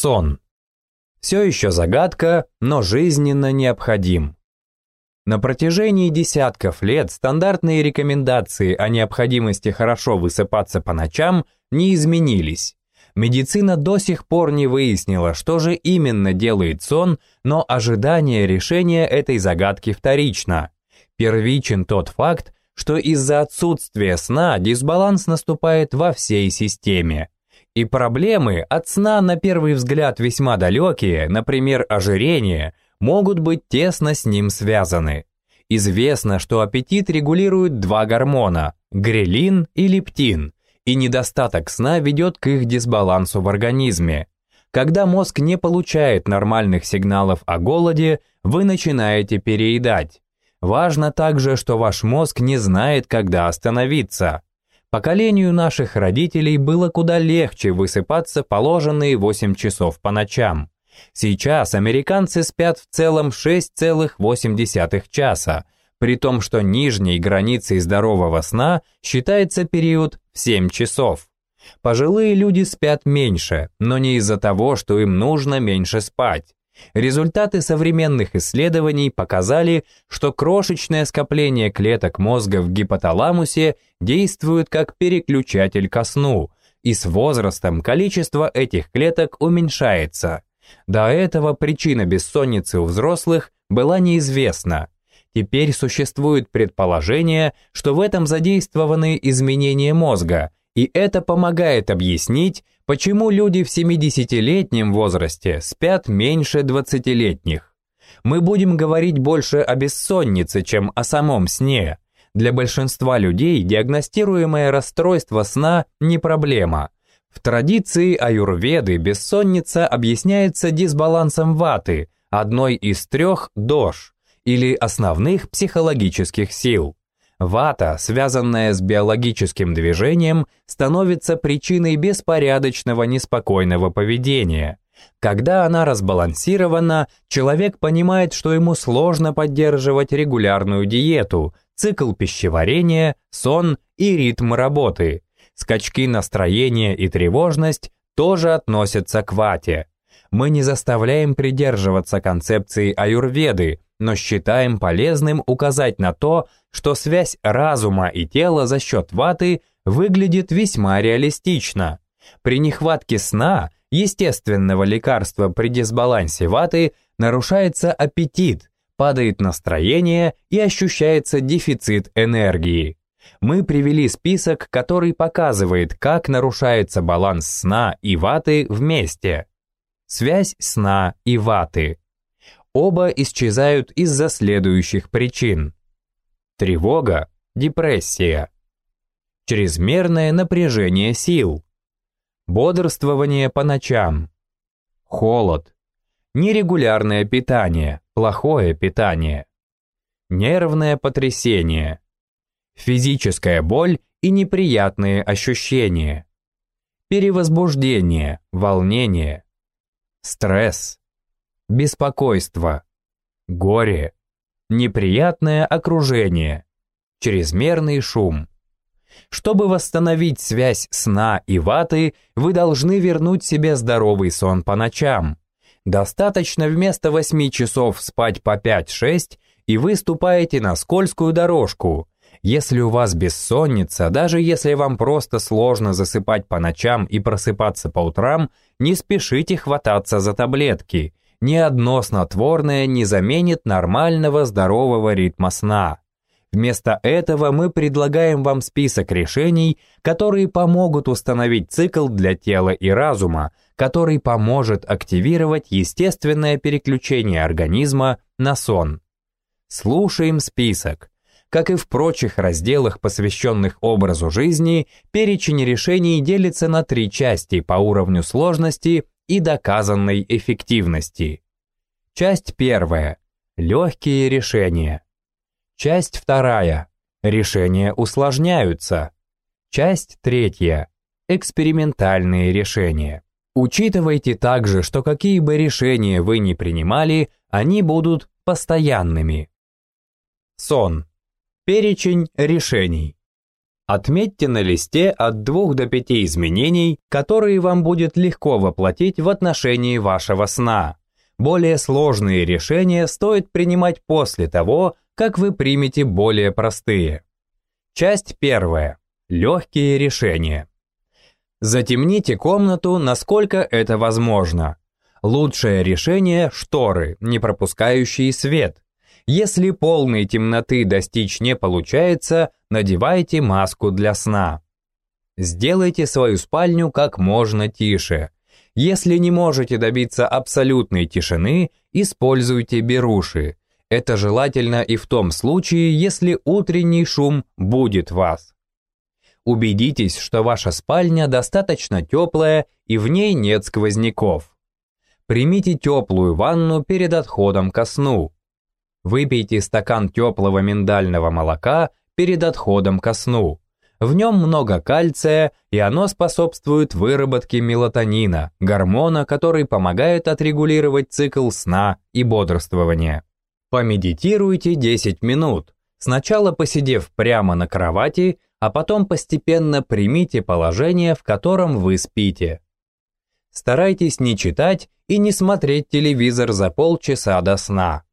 Сон. Все еще загадка, но жизненно необходим. На протяжении десятков лет стандартные рекомендации о необходимости хорошо высыпаться по ночам не изменились. Медицина до сих пор не выяснила, что же именно делает сон, но ожидание решения этой загадки вторично. Первичен тот факт, что из-за отсутствия сна дисбаланс наступает во всей системе. И проблемы от сна на первый взгляд весьма далекие, например, ожирение, могут быть тесно с ним связаны. Известно, что аппетит регулируют два гормона – грелин и лептин, и недостаток сна ведет к их дисбалансу в организме. Когда мозг не получает нормальных сигналов о голоде, вы начинаете переедать. Важно также, что ваш мозг не знает, когда остановиться. Поколению наших родителей было куда легче высыпаться положенные 8 часов по ночам. Сейчас американцы спят в целом 6,8 часа, при том, что нижней границей здорового сна считается период в 7 часов. Пожилые люди спят меньше, но не из-за того, что им нужно меньше спать. Результаты современных исследований показали, что крошечное скопление клеток мозга в гипоталамусе действует как переключатель ко сну, и с возрастом количество этих клеток уменьшается. До этого причина бессонницы у взрослых была неизвестна. Теперь существует предположение, что в этом задействованы изменения мозга, и это помогает объяснить, Почему люди в 70-летнем возрасте спят меньше 20-летних? Мы будем говорить больше о бессоннице, чем о самом сне. Для большинства людей диагностируемое расстройство сна не проблема. В традиции аюрведы бессонница объясняется дисбалансом ваты, одной из трех дож, или основных психологических сил. Вата, связанная с биологическим движением, становится причиной беспорядочного неспокойного поведения. Когда она разбалансирована, человек понимает, что ему сложно поддерживать регулярную диету, цикл пищеварения, сон и ритм работы. Скачки настроения и тревожность тоже относятся к вате. Мы не заставляем придерживаться концепции аюрведы, но считаем полезным указать на то, что связь разума и тела за счет ваты выглядит весьма реалистично. При нехватке сна, естественного лекарства при дисбалансе ваты, нарушается аппетит, падает настроение и ощущается дефицит энергии. Мы привели список, который показывает, как нарушается баланс сна и ваты вместе. Связь сна и ваты. Оба исчезают из-за следующих причин. Тревога, депрессия. Чрезмерное напряжение сил. Бодрствование по ночам. Холод. Нерегулярное питание, плохое питание. Нервное потрясение. Физическая боль и неприятные ощущения. Перевозбуждение, волнение. Стресс беспокойство, горе, неприятное окружение, чрезмерный шум. Чтобы восстановить связь сна и ваты, вы должны вернуть себе здоровый сон по ночам. Достаточно вместо 8 часов спать по 5-6, и вы ступаете на скользкую дорожку. Если у вас бессонница, даже если вам просто сложно засыпать по ночам и просыпаться по утрам, не спешите хвататься за таблетки – ни одно снотворное не заменит нормального здорового ритма сна. Вместо этого мы предлагаем вам список решений, которые помогут установить цикл для тела и разума, который поможет активировать естественное переключение организма на сон. Слушаем список. Как и в прочих разделах, посвященных образу жизни, перечень решений делится на три части по уровню сложности и доказанной эффективности. Часть первая. Легкие решения. Часть вторая. Решения усложняются. Часть третья. Экспериментальные решения. Учитывайте также, что какие бы решения вы ни принимали, они будут постоянными. Сон. Перечень решений. Отметьте на листе от 2 до 5 изменений, которые вам будет легко воплотить в отношении вашего сна. Более сложные решения стоит принимать после того, как вы примете более простые. Часть первая. Легкие решения. Затемните комнату, насколько это возможно. Лучшее решение – шторы, не пропускающие свет. Если полной темноты достичь не получается, надевайте маску для сна. Сделайте свою спальню как можно тише. Если не можете добиться абсолютной тишины, используйте беруши. Это желательно и в том случае, если утренний шум будет вас. Убедитесь, что ваша спальня достаточно теплая и в ней нет сквозняков. Примите теплую ванну перед отходом ко сну. Выпейте стакан теплого миндального молока перед отходом ко сну. В нем много кальция, и оно способствует выработке мелатонина, гормона, который помогает отрегулировать цикл сна и бодрствования. Помедитируйте 10 минут, сначала посидев прямо на кровати, а потом постепенно примите положение, в котором вы спите. Старайтесь не читать и не смотреть телевизор за полчаса до сна.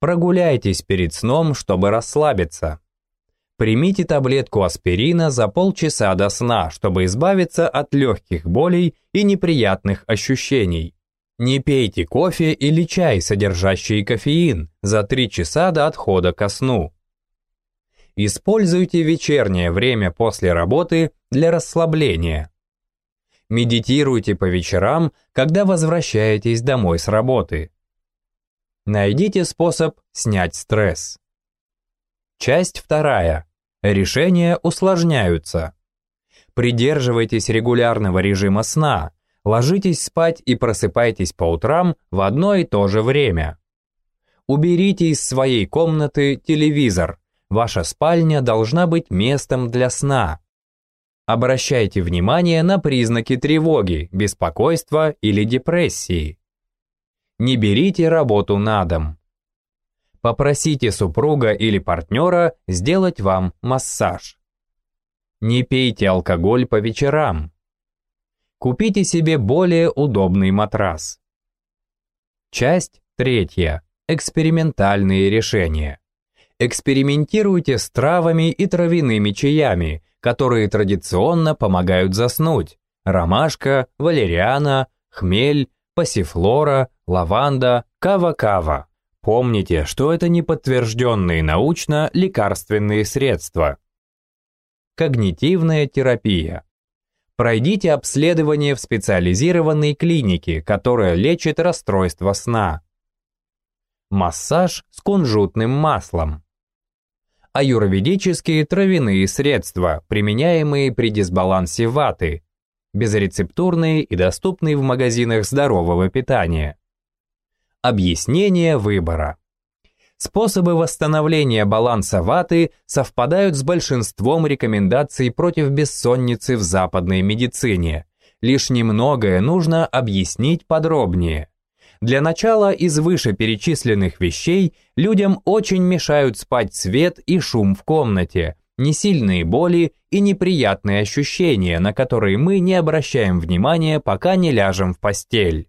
Прогуляйтесь перед сном, чтобы расслабиться. Примите таблетку аспирина за полчаса до сна, чтобы избавиться от легких болей и неприятных ощущений. Не пейте кофе или чай, содержащий кофеин, за 3 часа до отхода ко сну. Используйте вечернее время после работы для расслабления. Медитируйте по вечерам, когда возвращаетесь домой с работы. Найдите способ снять стресс. Часть вторая. Решения усложняются. Придерживайтесь регулярного режима сна. Ложитесь спать и просыпайтесь по утрам в одно и то же время. Уберите из своей комнаты телевизор. Ваша спальня должна быть местом для сна. Обращайте внимание на признаки тревоги, беспокойства или депрессии. Не берите работу на дом. Попросите супруга или партнера сделать вам массаж. Не пейте алкоголь по вечерам. Купите себе более удобный матрас. Часть третья. Экспериментальные решения. Экспериментируйте с травами и травяными чаями, которые традиционно помогают заснуть. Ромашка, валериана, хмель, пассифлора, лаванда, кава-кава. Помните, что это не подтвержденные научно лекарственные средства. Когнитивная терапия. Пройдите обследование в специализированной клинике, которая лечит расстройство сна. Массаж с кунжутным маслом аюрведические травяные средства, применяемые при дисбалансе ваты, безрецептурные и доступные в магазинах здорового питания. Объяснение выбора. Способы восстановления баланса ваты совпадают с большинством рекомендаций против бессонницы в западной медицине. Лишь немногое нужно объяснить подробнее. Для начала из вышеперечисленных вещей людям очень мешают спать свет и шум в комнате, несильные боли и неприятные ощущения, на которые мы не обращаем внимания, пока не ляжем в постель.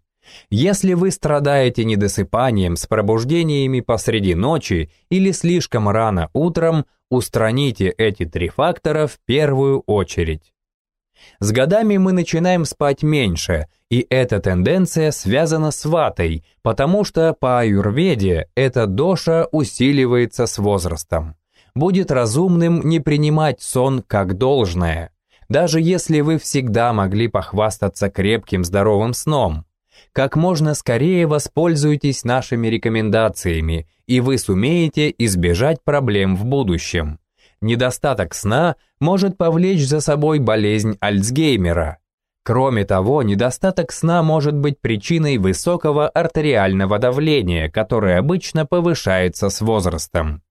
Если вы страдаете недосыпанием с пробуждениями посреди ночи или слишком рано утром, устраните эти три фактора в первую очередь. С годами мы начинаем спать меньше, и эта тенденция связана с ватой, потому что по аюрведе эта доша усиливается с возрастом. Будет разумным не принимать сон как должное, даже если вы всегда могли похвастаться крепким здоровым сном. Как можно скорее воспользуйтесь нашими рекомендациями, и вы сумеете избежать проблем в будущем. Недостаток сна может повлечь за собой болезнь Альцгеймера. Кроме того, недостаток сна может быть причиной высокого артериального давления, которое обычно повышается с возрастом.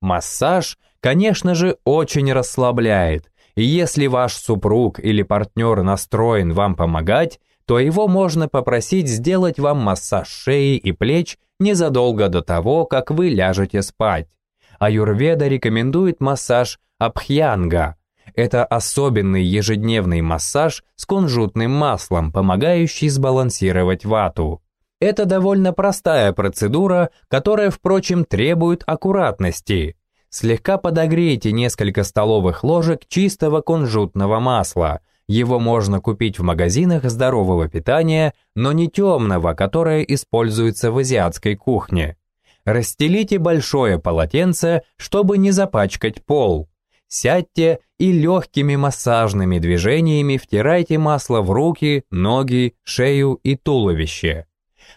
Массаж, конечно же, очень расслабляет, и если ваш супруг или партнер настроен вам помогать, то его можно попросить сделать вам массаж шеи и плеч незадолго до того, как вы ляжете спать. Аюрведа рекомендует массаж абхьянга. Это особенный ежедневный массаж с кунжутным маслом, помогающий сбалансировать вату. Это довольно простая процедура, которая, впрочем, требует аккуратности. Слегка подогрейте несколько столовых ложек чистого кунжутного масла – его можно купить в магазинах здорового питания, но не темного, которое используется в азиатской кухне. Расстелите большое полотенце, чтобы не запачкать пол. Сядьте и легкими массажными движениями втирайте масло в руки, ноги, шею и туловище.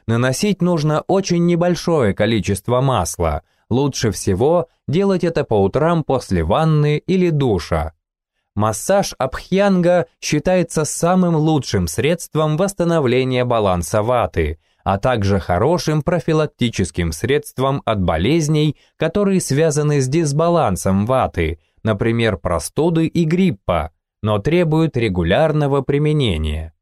Наносить нужно очень небольшое количество масла. Лучше всего делать это по утрам после ванны или душа. Массаж абхьянга считается самым лучшим средством восстановления баланса ваты, а также хорошим профилактическим средством от болезней, которые связаны с дисбалансом ваты, например, простуды и гриппа, но требуют регулярного применения.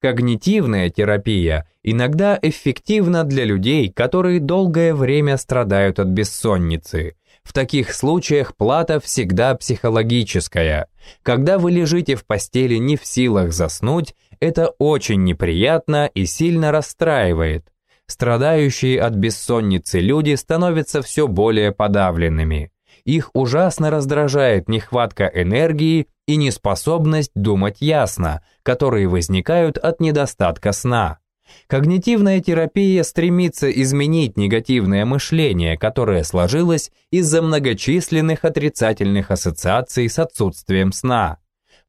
Когнитивная терапия иногда эффективна для людей, которые долгое время страдают от бессонницы – в таких случаях плата всегда психологическая. Когда вы лежите в постели не в силах заснуть, это очень неприятно и сильно расстраивает. Страдающие от бессонницы люди становятся все более подавленными. Их ужасно раздражает нехватка энергии и неспособность думать ясно, которые возникают от недостатка сна. Когнитивная терапия стремится изменить негативное мышление, которое сложилось из-за многочисленных отрицательных ассоциаций с отсутствием сна.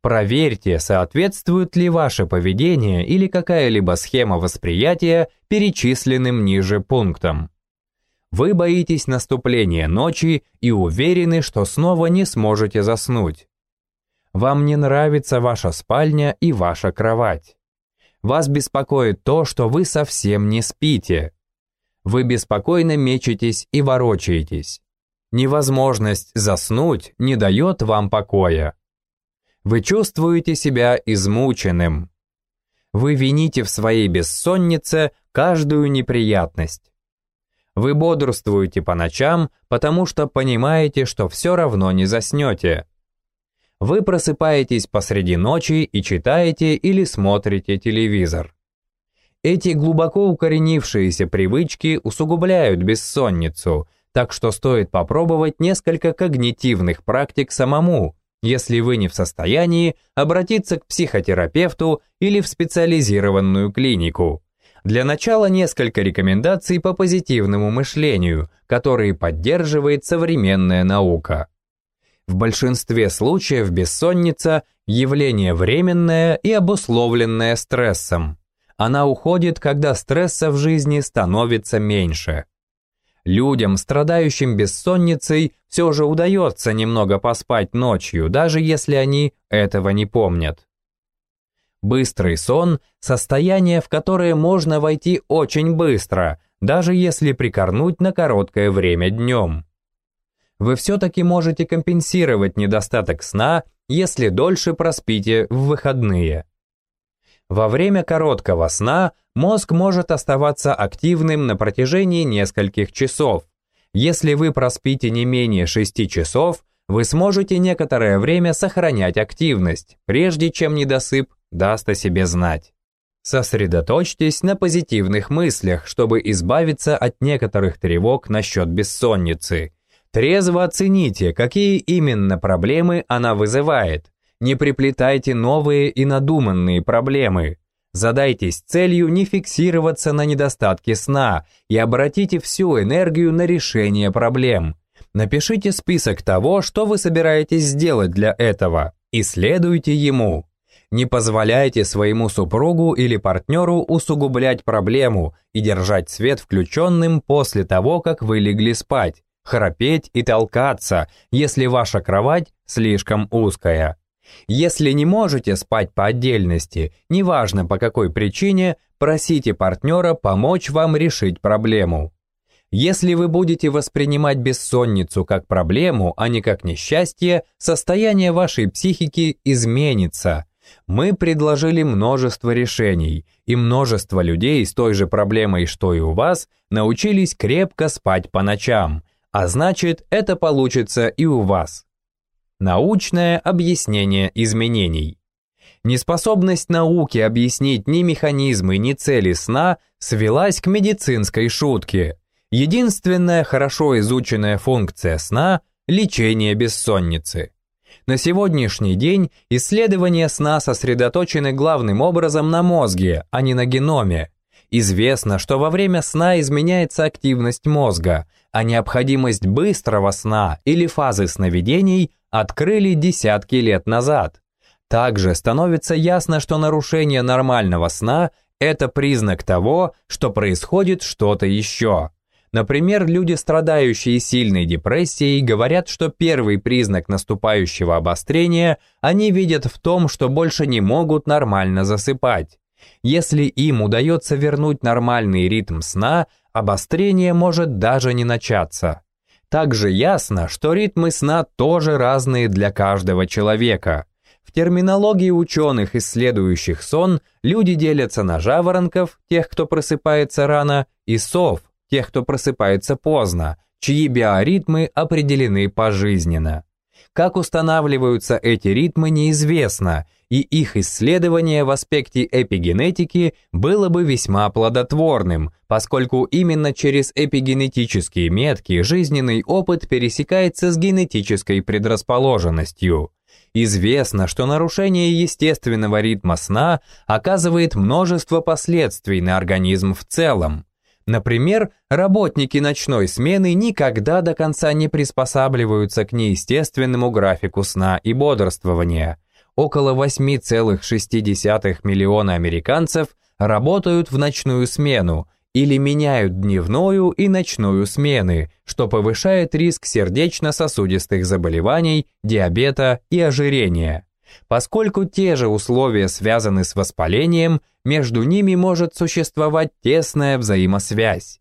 Проверьте, соответствует ли ваше поведение или какая-либо схема восприятия перечисленным ниже пунктам. Вы боитесь наступления ночи и уверены, что снова не сможете заснуть. Вам не нравится ваша спальня и ваша кровать. Вас беспокоит то, что вы совсем не спите. Вы беспокойно мечетесь и ворочаетесь. Невозможность заснуть не дает вам покоя. Вы чувствуете себя измученным. Вы вините в своей бессоннице каждую неприятность. Вы бодрствуете по ночам, потому что понимаете, что все равно не заснете. Вы просыпаетесь посреди ночи и читаете или смотрите телевизор. Эти глубоко укоренившиеся привычки усугубляют бессонницу, так что стоит попробовать несколько когнитивных практик самому, если вы не в состоянии обратиться к психотерапевту или в специализированную клинику. Для начала несколько рекомендаций по позитивному мышлению, которые поддерживает современная наука. В большинстве случаев бессонница – явление временное и обусловленное стрессом. Она уходит, когда стресса в жизни становится меньше. Людям, страдающим бессонницей, все же удается немного поспать ночью, даже если они этого не помнят. Быстрый сон – состояние, в которое можно войти очень быстро, даже если прикорнуть на короткое время днем вы все-таки можете компенсировать недостаток сна, если дольше проспите в выходные. Во время короткого сна мозг может оставаться активным на протяжении нескольких часов. Если вы проспите не менее 6 часов, вы сможете некоторое время сохранять активность, прежде чем недосып даст о себе знать. Сосредоточьтесь на позитивных мыслях, чтобы избавиться от некоторых тревог насчет бессонницы. Трезво оцените, какие именно проблемы она вызывает. Не приплетайте новые и надуманные проблемы. Задайтесь целью не фиксироваться на недостатке сна и обратите всю энергию на решение проблем. Напишите список того, что вы собираетесь сделать для этого, и следуйте ему. Не позволяйте своему супругу или партнеру усугублять проблему и держать свет включенным после того, как вы легли спать храпеть и толкаться, если ваша кровать слишком узкая. Если не можете спать по отдельности, неважно по какой причине, просите партнера помочь вам решить проблему. Если вы будете воспринимать бессонницу как проблему, а не как несчастье, состояние вашей психики изменится. Мы предложили множество решений, и множество людей с той же проблемой, что и у вас, научились крепко спать по ночам – а значит, это получится и у вас. Научное объяснение изменений. Неспособность науки объяснить ни механизмы, ни цели сна свелась к медицинской шутке. Единственная хорошо изученная функция сна – лечение бессонницы. На сегодняшний день исследования сна сосредоточены главным образом на мозге, а не на геноме. Известно, что во время сна изменяется активность мозга, а необходимость быстрого сна или фазы сновидений открыли десятки лет назад. Также становится ясно, что нарушение нормального сна – это признак того, что происходит что-то еще. Например, люди, страдающие сильной депрессией, говорят, что первый признак наступающего обострения они видят в том, что больше не могут нормально засыпать. Если им удается вернуть нормальный ритм сна, обострение может даже не начаться. Также ясно, что ритмы сна тоже разные для каждого человека. В терминологии ученых, исследующих сон, люди делятся на жаворонков, тех, кто просыпается рано, и сов, тех, кто просыпается поздно, чьи биоритмы определены пожизненно. Как устанавливаются эти ритмы, неизвестно, и их исследование в аспекте эпигенетики было бы весьма плодотворным, поскольку именно через эпигенетические метки жизненный опыт пересекается с генетической предрасположенностью. Известно, что нарушение естественного ритма сна оказывает множество последствий на организм в целом. Например, работники ночной смены никогда до конца не приспосабливаются к неестественному графику сна и бодрствования. Около 8,6 миллиона американцев работают в ночную смену или меняют дневную и ночную смены, что повышает риск сердечно-сосудистых заболеваний, диабета и ожирения. Поскольку те же условия связаны с воспалением, между ними может существовать тесная взаимосвязь.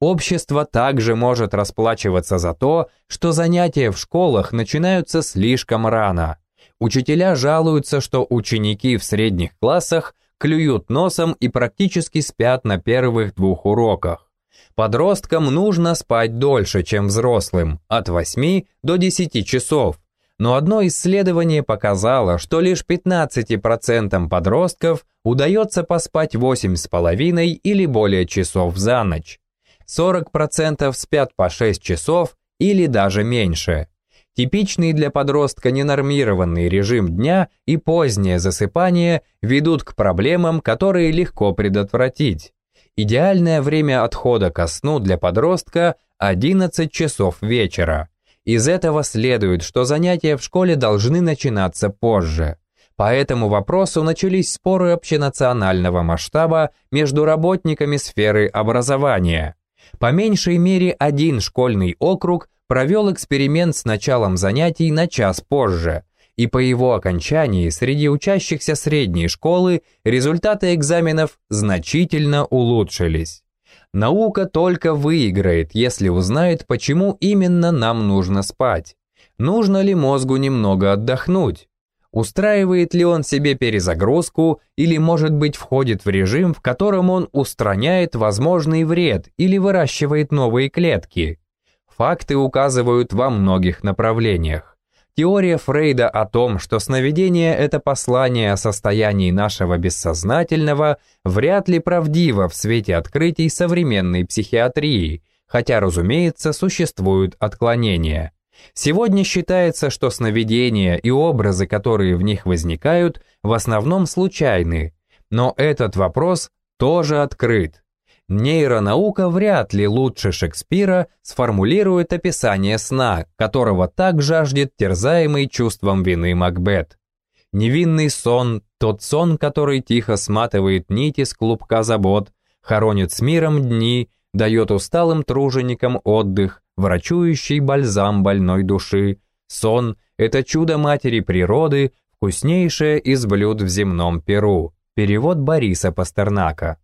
Общество также может расплачиваться за то, что занятия в школах начинаются слишком рано. Учителя жалуются, что ученики в средних классах клюют носом и практически спят на первых двух уроках. Подросткам нужно спать дольше, чем взрослым, от 8 до 10 часов, но одно исследование показало, что лишь 15% подростков удается поспать 8,5 или более часов за ночь. 40% спят по 6 часов или даже меньше. Типичный для подростка ненормированный режим дня и позднее засыпание ведут к проблемам, которые легко предотвратить. Идеальное время отхода ко сну для подростка – 11 часов вечера. Из этого следует, что занятия в школе должны начинаться позже. По этому вопросу начались споры общенационального масштаба между работниками сферы образования. По меньшей мере один школьный округ провел эксперимент с началом занятий на час позже, и по его окончании среди учащихся средней школы результаты экзаменов значительно улучшились. Наука только выиграет, если узнает, почему именно нам нужно спать. Нужно ли мозгу немного отдохнуть? Устраивает ли он себе перезагрузку или, может быть, входит в режим, в котором он устраняет возможный вред или выращивает новые клетки? Факты указывают во многих направлениях. Теория Фрейда о том, что сновидение – это послание о состоянии нашего бессознательного, вряд ли правдива в свете открытий современной психиатрии, хотя, разумеется, существуют отклонения. Сегодня считается, что сновидения и образы, которые в них возникают, в основном случайны, но этот вопрос тоже открыт. Нейронаука вряд ли лучше Шекспира сформулирует описание сна, которого так жаждет терзаемый чувством вины Макбет. Невинный сон, тот сон, который тихо сматывает нити с клубка забот, хоронит с миром дни, дает усталым труженикам отдых, врачующий бальзам больной души. Сон — это чудо матери природы, вкуснейшее из блюд в земном Перу. Перевод Бориса Пастернака.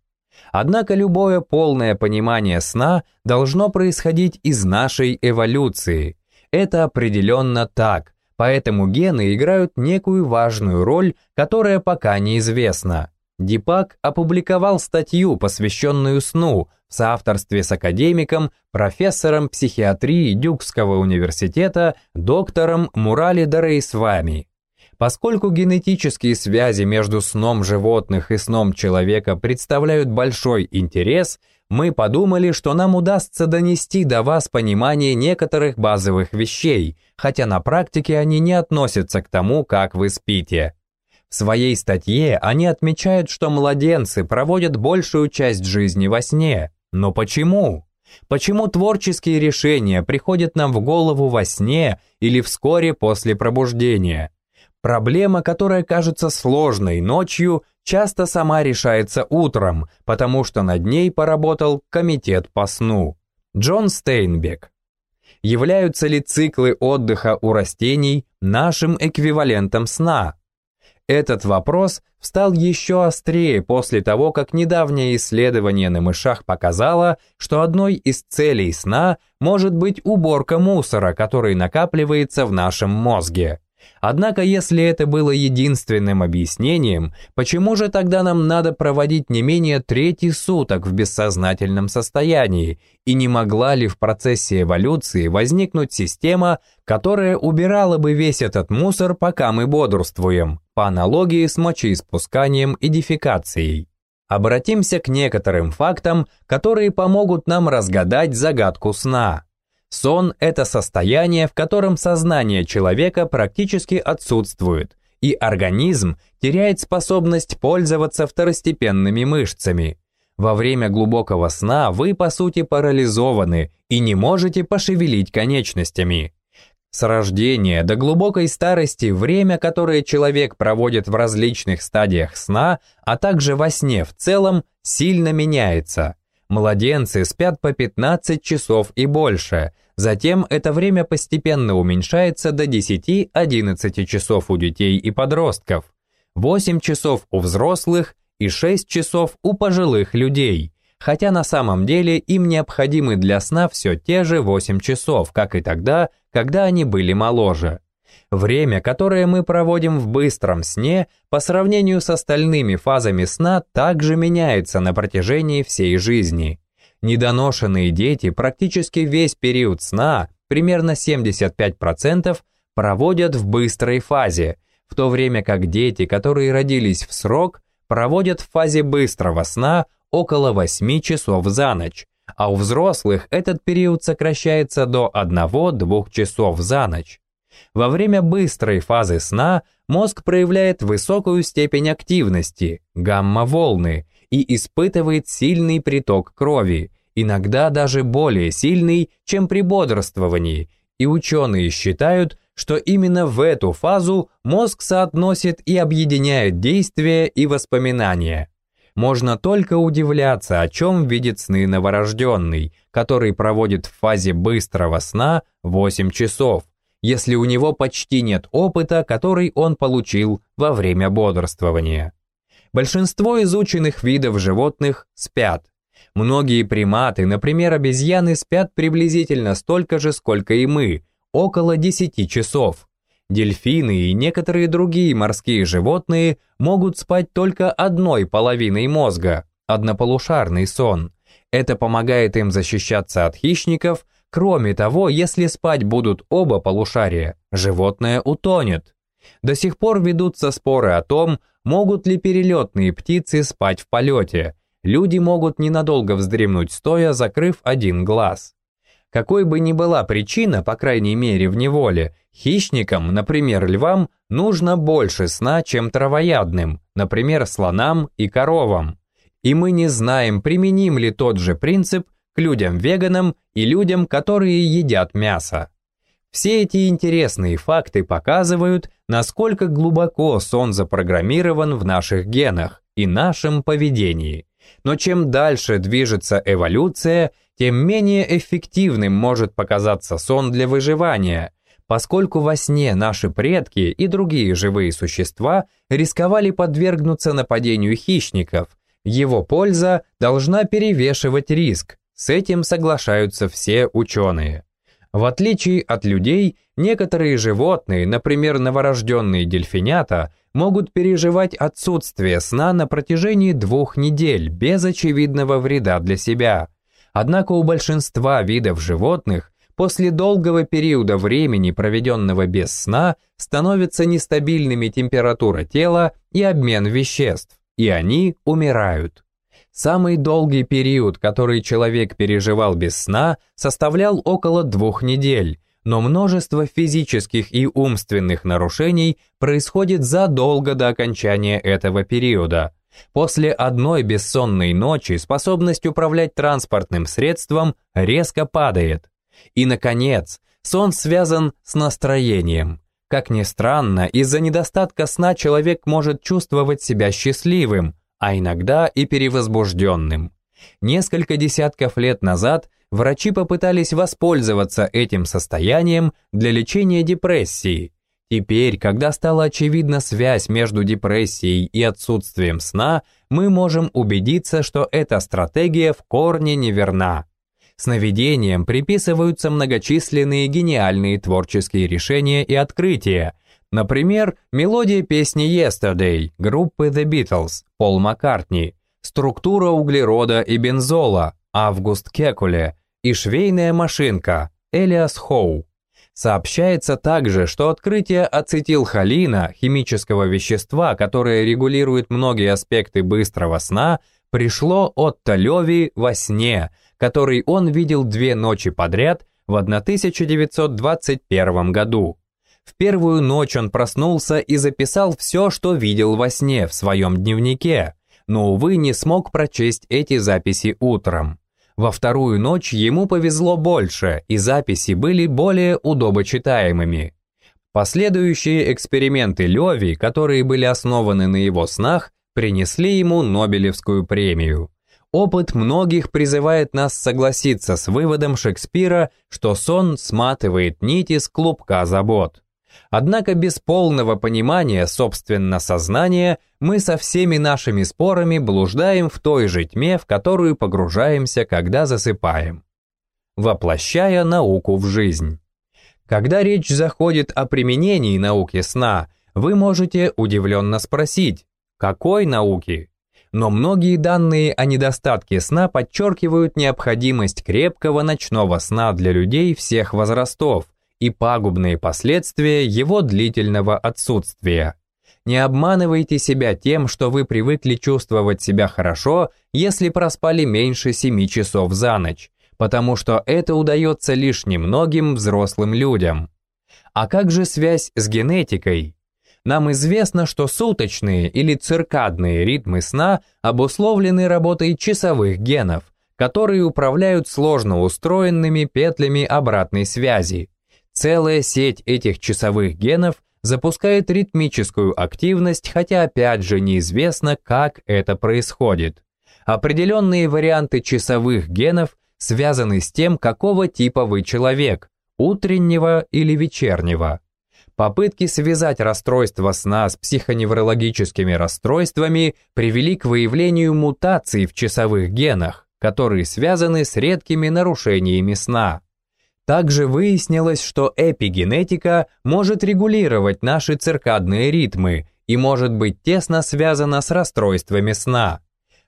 Однако любое полное понимание сна должно происходить из нашей эволюции. Это определенно так, поэтому гены играют некую важную роль, которая пока неизвестна. Дипак опубликовал статью, посвященную сну, в соавторстве с академиком, профессором психиатрии Дюкского университета, доктором Мурали Дарейсвами. Поскольку генетические связи между сном животных и сном человека представляют большой интерес, мы подумали, что нам удастся донести до вас понимание некоторых базовых вещей, хотя на практике они не относятся к тому, как вы спите. В своей статье они отмечают, что младенцы проводят большую часть жизни во сне. Но почему? Почему творческие решения приходят нам в голову во сне или вскоре после пробуждения? Проблема, которая кажется сложной ночью, часто сама решается утром, потому что над ней поработал комитет по сну. Джон Стейнбек. Являются ли циклы отдыха у растений нашим эквивалентом сна? Этот вопрос встал еще острее после того, как недавнее исследование на мышах показало, что одной из целей сна может быть уборка мусора, который накапливается в нашем мозге. Однако, если это было единственным объяснением, почему же тогда нам надо проводить не менее трети суток в бессознательном состоянии, и не могла ли в процессе эволюции возникнуть система, которая убирала бы весь этот мусор, пока мы бодрствуем, по аналогии с мочеиспусканием и дефекацией? Обратимся к некоторым фактам, которые помогут нам разгадать загадку сна. Сон – это состояние, в котором сознание человека практически отсутствует, и организм теряет способность пользоваться второстепенными мышцами. Во время глубокого сна вы, по сути, парализованы и не можете пошевелить конечностями. С рождения до глубокой старости время, которое человек проводит в различных стадиях сна, а также во сне в целом, сильно меняется. Младенцы спят по 15 часов и больше, затем это время постепенно уменьшается до 10-11 часов у детей и подростков, 8 часов у взрослых и 6 часов у пожилых людей, хотя на самом деле им необходимы для сна все те же 8 часов, как и тогда, когда они были моложе. Время, которое мы проводим в быстром сне, по сравнению с остальными фазами сна, также меняется на протяжении всей жизни. Недоношенные дети практически весь период сна, примерно 75%, проводят в быстрой фазе, в то время как дети, которые родились в срок, проводят в фазе быстрого сна около 8 часов за ночь, а у взрослых этот период сокращается до 1-2 часов за ночь. Во время быстрой фазы сна мозг проявляет высокую степень активности, гамма-волны, и испытывает сильный приток крови, иногда даже более сильный, чем при бодрствовании, и ученые считают, что именно в эту фазу мозг соотносит и объединяет действия и воспоминания. Можно только удивляться, о чем видит сны новорожденный, который проводит в фазе быстрого сна 8 часов, если у него почти нет опыта, который он получил во время бодрствования. Большинство изученных видов животных спят. Многие приматы, например, обезьяны, спят приблизительно столько же, сколько и мы, около 10 часов. Дельфины и некоторые другие морские животные могут спать только одной половиной мозга, однополушарный сон. Это помогает им защищаться от хищников – Кроме того, если спать будут оба полушария, животное утонет. До сих пор ведутся споры о том, могут ли перелетные птицы спать в полете. Люди могут ненадолго вздремнуть стоя, закрыв один глаз. Какой бы ни была причина, по крайней мере в неволе, хищникам, например львам, нужно больше сна, чем травоядным, например слонам и коровам. И мы не знаем, применим ли тот же принцип людям-веганам и людям, которые едят мясо. Все эти интересные факты показывают, насколько глубоко сон запрограммирован в наших генах и нашем поведении. Но чем дальше движется эволюция, тем менее эффективным может показаться сон для выживания, поскольку во сне наши предки и другие живые существа рисковали подвергнуться нападению хищников. Его польза должна перевешивать риск, с этим соглашаются все ученые. В отличие от людей, некоторые животные, например, новорожденные дельфинята, могут переживать отсутствие сна на протяжении двух недель без очевидного вреда для себя. Однако у большинства видов животных после долгого периода времени, проведенного без сна, становятся нестабильными температура тела и обмен веществ, и они умирают. Самый долгий период, который человек переживал без сна, составлял около двух недель, но множество физических и умственных нарушений происходит задолго до окончания этого периода. После одной бессонной ночи способность управлять транспортным средством резко падает. И, наконец, сон связан с настроением. Как ни странно, из-за недостатка сна человек может чувствовать себя счастливым, а иногда и перевозбужденным. Несколько десятков лет назад врачи попытались воспользоваться этим состоянием для лечения депрессии. Теперь, когда стала очевидна связь между депрессией и отсутствием сна, мы можем убедиться, что эта стратегия в корне неверна. Сновидениям приписываются многочисленные гениальные творческие решения и открытия. Например, мелодия песни Yesterday группы The Beatles, Пол Маккартни, структура углерода и бензола, Август Кекуле и швейная машинка, Элиас Хоу. Сообщается также, что открытие ацетилхолина, химического вещества, которое регулирует многие аспекты быстрого сна, пришло от Талеви во сне – который он видел две ночи подряд в 1921 году. В первую ночь он проснулся и записал все, что видел во сне в своем дневнике, но, увы, не смог прочесть эти записи утром. Во вторую ночь ему повезло больше, и записи были более удобочитаемыми. Последующие эксперименты Леви, которые были основаны на его снах, принесли ему Нобелевскую премию. Опыт многих призывает нас согласиться с выводом Шекспира, что сон сматывает нити с клубка забот. Однако без полного понимания собственно сознания мы со всеми нашими спорами блуждаем в той же тьме, в которую погружаемся, когда засыпаем. Воплощая науку в жизнь. Когда речь заходит о применении науки сна, вы можете удивленно спросить, какой науки? но многие данные о недостатке сна подчеркивают необходимость крепкого ночного сна для людей всех возрастов и пагубные последствия его длительного отсутствия. Не обманывайте себя тем, что вы привыкли чувствовать себя хорошо, если проспали меньше 7 часов за ночь, потому что это удается лишь немногим взрослым людям. А как же связь с генетикой? нам известно, что суточные или циркадные ритмы сна обусловлены работой часовых генов, которые управляют сложно устроенными петлями обратной связи. Целая сеть этих часовых генов запускает ритмическую активность, хотя опять же неизвестно, как это происходит. Определенные варианты часовых генов связаны с тем, какого типа вы человек, утреннего или вечернего. Попытки связать расстройство сна с психоневрологическими расстройствами привели к выявлению мутаций в часовых генах, которые связаны с редкими нарушениями сна. Также выяснилось, что эпигенетика может регулировать наши циркадные ритмы и может быть тесно связана с расстройствами сна.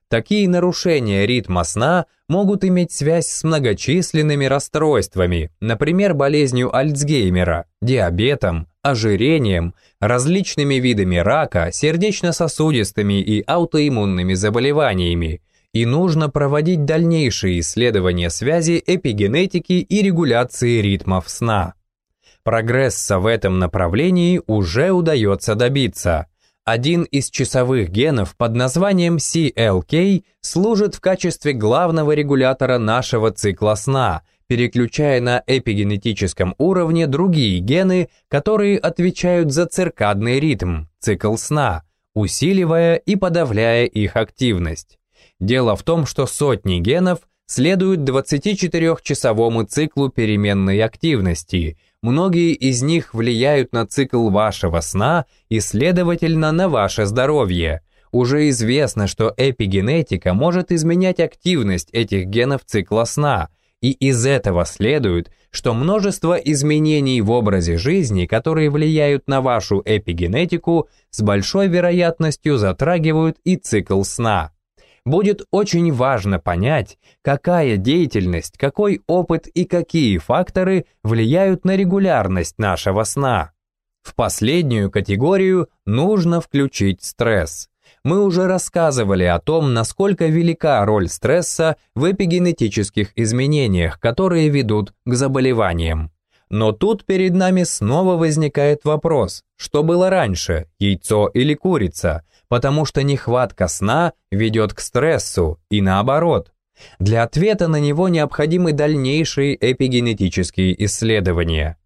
Такие нарушения ритма сна могут иметь связь с многочисленными расстройствами, например, болезнью Альцгеймера, диабетом, ожирением, различными видами рака, сердечно-сосудистыми и аутоиммунными заболеваниями, и нужно проводить дальнейшие исследования связи эпигенетики и регуляции ритмов сна. Прогресса в этом направлении уже удается добиться – один из часовых генов под названием CLK служит в качестве главного регулятора нашего цикла сна, переключая на эпигенетическом уровне другие гены, которые отвечают за циркадный ритм, цикл сна, усиливая и подавляя их активность. Дело в том, что сотни генов следуют 24-часовому циклу переменной активности – многие из них влияют на цикл вашего сна и, следовательно, на ваше здоровье. Уже известно, что эпигенетика может изменять активность этих генов цикла сна, и из этого следует, что множество изменений в образе жизни, которые влияют на вашу эпигенетику, с большой вероятностью затрагивают и цикл сна. Будет очень важно понять, какая деятельность, какой опыт и какие факторы влияют на регулярность нашего сна. В последнюю категорию нужно включить стресс. Мы уже рассказывали о том, насколько велика роль стресса в эпигенетических изменениях, которые ведут к заболеваниям. Но тут перед нами снова возникает вопрос, что было раньше, яйцо или курица, потому что нехватка сна ведет к стрессу и наоборот. Для ответа на него необходимы дальнейшие эпигенетические исследования.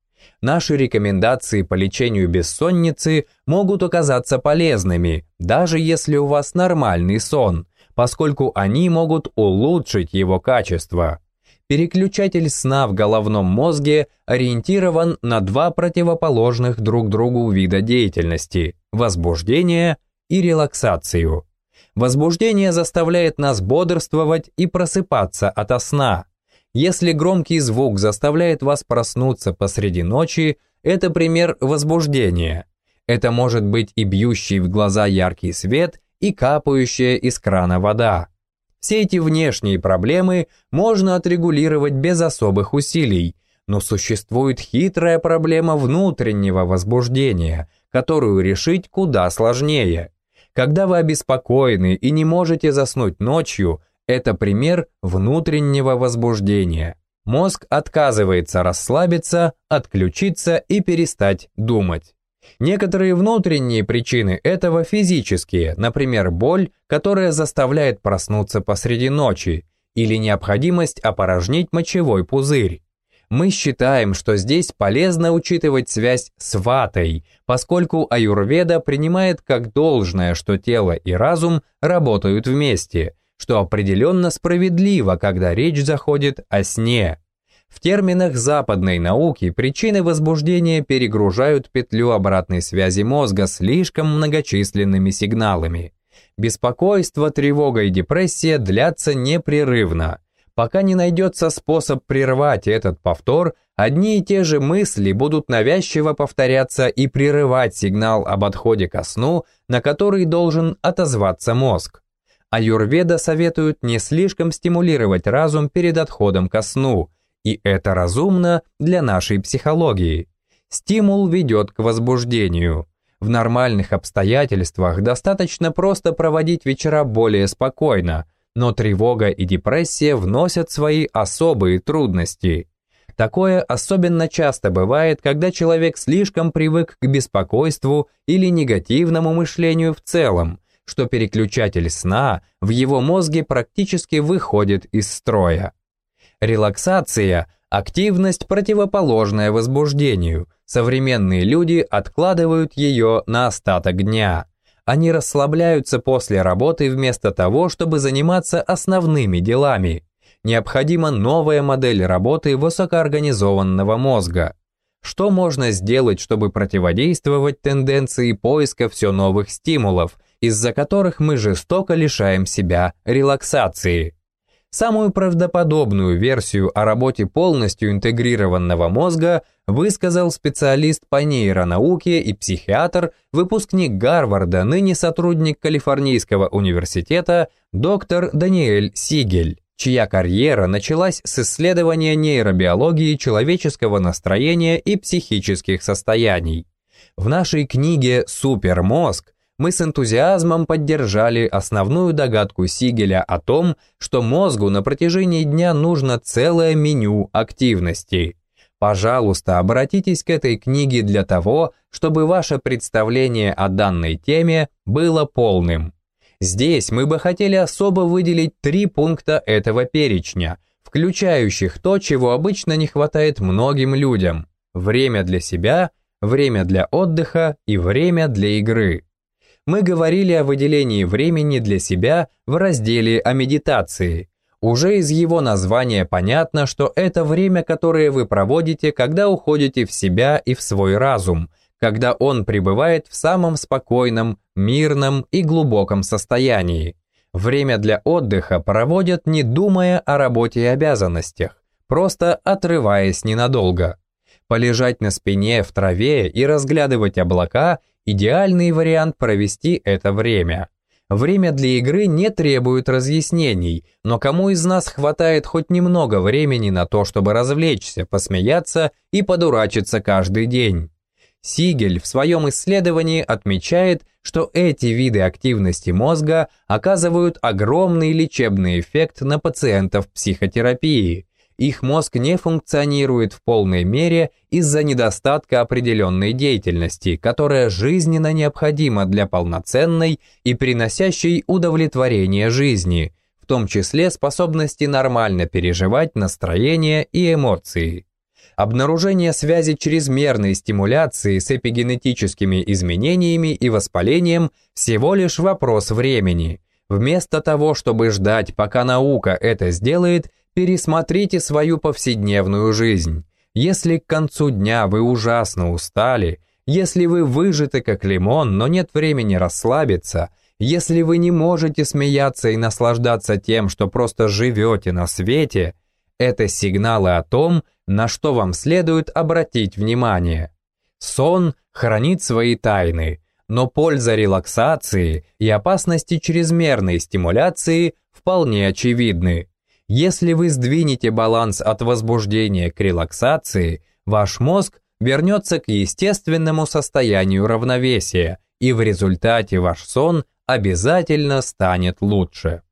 Наши рекомендации по лечению бессонницы могут оказаться полезными, даже если у вас нормальный сон, поскольку они могут улучшить его качество. Переключатель сна в головном мозге ориентирован на два противоположных друг другу вида деятельности – возбуждение и релаксацию. Возбуждение заставляет нас бодрствовать и просыпаться ото сна. Если громкий звук заставляет вас проснуться посреди ночи, это пример возбуждения. Это может быть и бьющий в глаза яркий свет, и капающая из крана вода. Все эти внешние проблемы можно отрегулировать без особых усилий, но существует хитрая проблема внутреннего возбуждения, которую решить куда сложнее. Когда вы обеспокоены и не можете заснуть ночью, это пример внутреннего возбуждения. Мозг отказывается расслабиться, отключиться и перестать думать. Некоторые внутренние причины этого физические, например, боль, которая заставляет проснуться посреди ночи, или необходимость опорожнить мочевой пузырь. Мы считаем, что здесь полезно учитывать связь с ватой, поскольку аюрведа принимает как должное, что тело и разум работают вместе, что определенно справедливо, когда речь заходит о сне. В терминах западной науки причины возбуждения перегружают петлю обратной связи мозга слишком многочисленными сигналами. Беспокойство, тревога и депрессия длятся непрерывно – Пока не найдется способ прервать этот повтор, одни и те же мысли будут навязчиво повторяться и прерывать сигнал об отходе ко сну, на который должен отозваться мозг. Аюрведа советует не слишком стимулировать разум перед отходом ко сну, и это разумно для нашей психологии. Стимул ведет к возбуждению. В нормальных обстоятельствах достаточно просто проводить вечера более спокойно – но тревога и депрессия вносят свои особые трудности. Такое особенно часто бывает, когда человек слишком привык к беспокойству или негативному мышлению в целом, что переключатель сна в его мозге практически выходит из строя. Релаксация – активность, противоположная возбуждению. Современные люди откладывают ее на остаток дня – они расслабляются после работы вместо того, чтобы заниматься основными делами. Необходима новая модель работы высокоорганизованного мозга. Что можно сделать, чтобы противодействовать тенденции поиска все новых стимулов, из-за которых мы жестоко лишаем себя релаксации? Самую правдоподобную версию о работе полностью интегрированного мозга высказал специалист по нейронауке и психиатр, выпускник Гарварда, ныне сотрудник Калифорнийского университета, доктор Даниэль Сигель, чья карьера началась с исследования нейробиологии человеческого настроения и психических состояний. В нашей книге «Супермозг» мы с энтузиазмом поддержали основную догадку Сигеля о том, что мозгу на протяжении дня нужно целое меню активностей. Пожалуйста, обратитесь к этой книге для того, чтобы ваше представление о данной теме было полным. Здесь мы бы хотели особо выделить три пункта этого перечня, включающих то, чего обычно не хватает многим людям. Время для себя, время для отдыха и время для игры мы говорили о выделении времени для себя в разделе о медитации. Уже из его названия понятно, что это время, которое вы проводите, когда уходите в себя и в свой разум, когда он пребывает в самом спокойном, мирном и глубоком состоянии. Время для отдыха проводят не думая о работе и обязанностях, просто отрываясь ненадолго. Полежать на спине в траве и разглядывать облака – идеальный вариант провести это время. Время для игры не требует разъяснений, но кому из нас хватает хоть немного времени на то, чтобы развлечься, посмеяться и подурачиться каждый день? Сигель в своем исследовании отмечает, что эти виды активности мозга оказывают огромный лечебный эффект на пациентов психотерапии. Их мозг не функционирует в полной мере из-за недостатка определенной деятельности, которая жизненно необходима для полноценной и приносящей удовлетворение жизни, в том числе способности нормально переживать настроение и эмоции. Обнаружение связи чрезмерной стимуляции с эпигенетическими изменениями и воспалением всего лишь вопрос времени. Вместо того, чтобы ждать, пока наука это сделает, пересмотрите свою повседневную жизнь. Если к концу дня вы ужасно устали, если вы выжаты как лимон, но нет времени расслабиться, если вы не можете смеяться и наслаждаться тем, что просто живете на свете, это сигналы о том, на что вам следует обратить внимание. Сон хранит свои тайны, но польза релаксации и опасности чрезмерной стимуляции вполне очевидны. Если вы сдвинете баланс от возбуждения к релаксации, ваш мозг вернется к естественному состоянию равновесия, и в результате ваш сон обязательно станет лучше.